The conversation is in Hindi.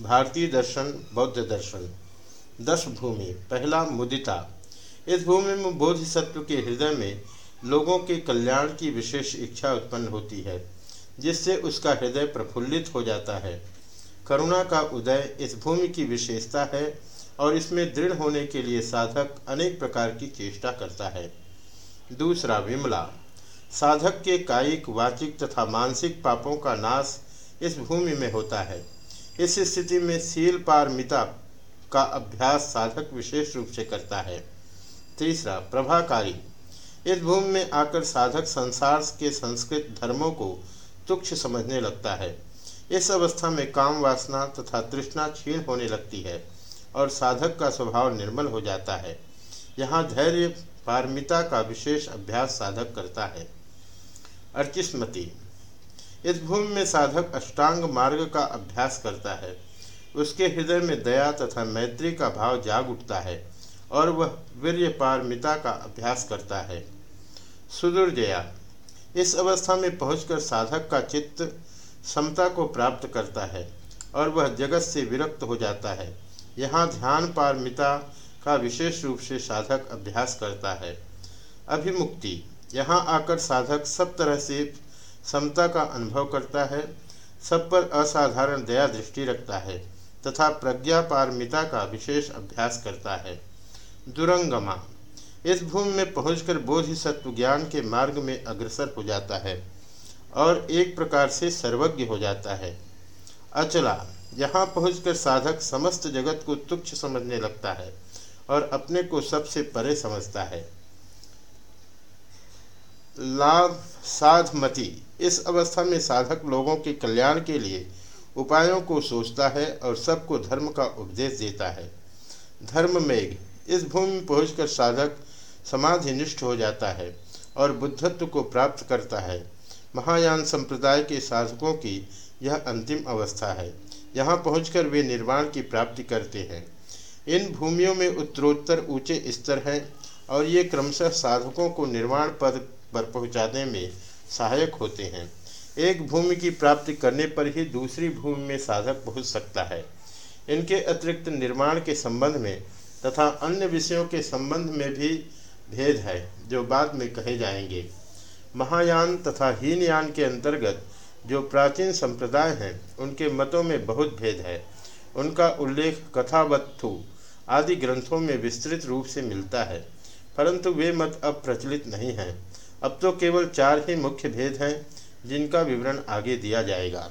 भारतीय दर्शन, बौद्ध दर्शन। दस भूमि। पहला, मुदिता। इस भूमि में बोधिसत्व के हृदय में लोगों के कल्याण की विशेष इच्छा उत्पन्न होती है, जिससे उसका हृदय प्रफुल्लित हो जाता है। करुणा का उदय इस भूमि की विशेषता है और इसमें दृढ़ होने के लिए साधक अनेक प्रकार की चेष्टा करता है। दूसरा, विमला। साधक के कायिक, वाचिक तथा मानसिक पापों का नाश इस भूमि में होता है। इस स्थिति में सील पारमिता का अभ्यास साधक विशेष रूप से करता है। तीसरा, प्रभाकारी। इस भूमि में आकर साधक संसार के संस्कृत धर्मों को तुक्ष समझने लगता है। इस अवस्था में काम वासना तथा तृष्णा क्षीण होने लगती है और साधक का स्वभाव निर्मल हो जाता है। यहाँ धैर्य पारमिता का विशेष अभ्यास साधक करता है। अर्चिस्मती। इस भूमि में साधक अष्टांग मार्ग का अभ्यास करता है। उसके हृदय में दया तथा मैत्री का भाव जाग उठता है और वह वीर्य पारमिता का अभ्यास करता है। सुदुर्जया इस अवस्था में पहुंचकर साधक का चित्त समता को प्राप्त करता है और वह जगत से विरक्त हो जाता है। यहाँ ध्यान पारमिता का विशेष रूप से साधक अभ्यास करता है। अभिमुक्ति, यहाँ आकर साधक सब तरह से समता का अनुभव करता है, सब पर असाधारण दया दृष्टि रखता है तथा प्रज्ञा पारमिता का विशेष अभ्यास करता है। दुरंगमा, इस भूमि में पहुंचकर बोधिसत्व ज्ञान के मार्ग में अग्रसर हो जाता है और एक प्रकार से सर्वज्ञ हो जाता है। अचला, यहाँ पहुंचकर साधक समस्त जगत को तुच्छ समझने लगता है और अपने को सबसे परे समझता है। लाभ साधमती। इस अवस्था में साधक लोगों के कल्याण के लिए उपायों को सोचता है और सबको धर्म का उपदेश देता है। धर्म मेघ। इस भूमि पहुंचकर साधक समाधिनिष्ठ हो जाता है और बुद्धत्व को प्राप्त करता है। महायान संप्रदाय के साधकों की यह अंतिम अवस्था है। यहाँ पहुंचकर वे निर्वाण की प्राप्ति करते हैं। इन भूमियों में उत्तरोत्तर ऊँचे स्तर हैं और ये क्रमशः साधकों को निर्वाण पद पर पहुँचाने में सहायक होते हैं। एक भूमि की प्राप्ति करने पर ही दूसरी भूमि में साधक पहुँच सकता है। इनके अतिरिक्त निर्माण के संबंध में तथा अन्य विषयों के संबंध में भी भेद है, जो बाद में कहे जाएँगे। महायान तथा हीनयान के अंतर्गत जो प्राचीन संप्रदाय हैं, उनके मतों में बहुत भेद है। उनका उल्लेख कथावत्थु आदि ग्रंथों में विस्तृत रूप से मिलता है, परंतु वे मत अब प्रचलित नहीं हैं। अब तो केवल चार ही मुख्य भेद हैं जिनका विवरण आगे दिया जाएगा।